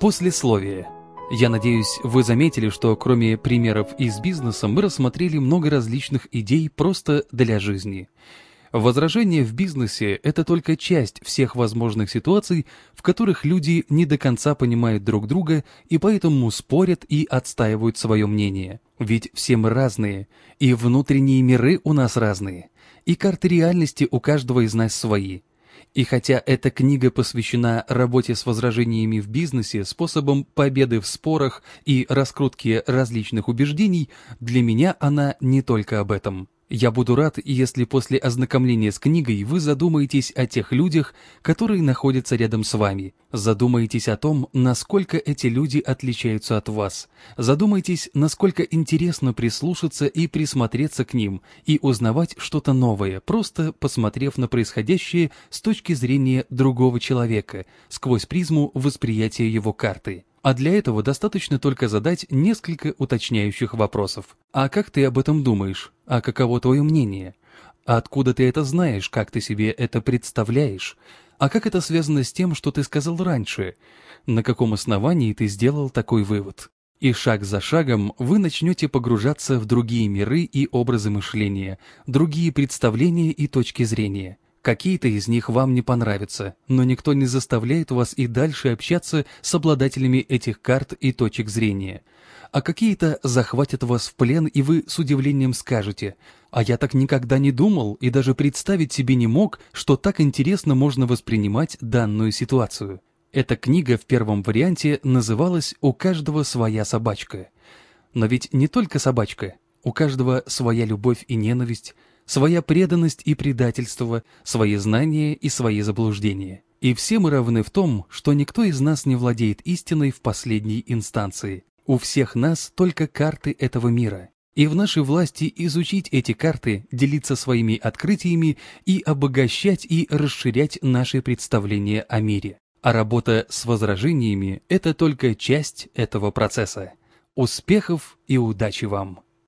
Послесловие. Я надеюсь, вы заметили, что кроме примеров из бизнеса мы рассмотрели много различных идей просто для жизни. Возражение в бизнесе – это только часть всех возможных ситуаций, в которых люди не до конца понимают друг друга и поэтому спорят и отстаивают свое мнение. Ведь все мы разные, и внутренние миры у нас разные, и карты реальности у каждого из нас свои – и хотя эта книга посвящена работе с возражениями в бизнесе, способом победы в спорах и раскрутке различных убеждений, для меня она не только об этом. Я буду рад, если после ознакомления с книгой вы задумаетесь о тех людях, которые находятся рядом с вами. Задумаетесь о том, насколько эти люди отличаются от вас. Задумайтесь, насколько интересно прислушаться и присмотреться к ним, и узнавать что-то новое, просто посмотрев на происходящее с точки зрения другого человека, сквозь призму восприятия его карты. А для этого достаточно только задать несколько уточняющих вопросов. А как ты об этом думаешь? А каково твое мнение? А откуда ты это знаешь? Как ты себе это представляешь? А как это связано с тем, что ты сказал раньше? На каком основании ты сделал такой вывод? И шаг за шагом вы начнете погружаться в другие миры и образы мышления, другие представления и точки зрения – Какие-то из них вам не понравятся, но никто не заставляет вас и дальше общаться с обладателями этих карт и точек зрения. А какие-то захватят вас в плен, и вы с удивлением скажете «А я так никогда не думал и даже представить себе не мог, что так интересно можно воспринимать данную ситуацию». Эта книга в первом варианте называлась «У каждого своя собачка». Но ведь не только собачка, у каждого своя любовь и ненависть, своя преданность и предательство, свои знания и свои заблуждения. И все мы равны в том, что никто из нас не владеет истиной в последней инстанции. У всех нас только карты этого мира. И в нашей власти изучить эти карты, делиться своими открытиями и обогащать и расширять наши представления о мире. А работа с возражениями – это только часть этого процесса. Успехов и удачи вам!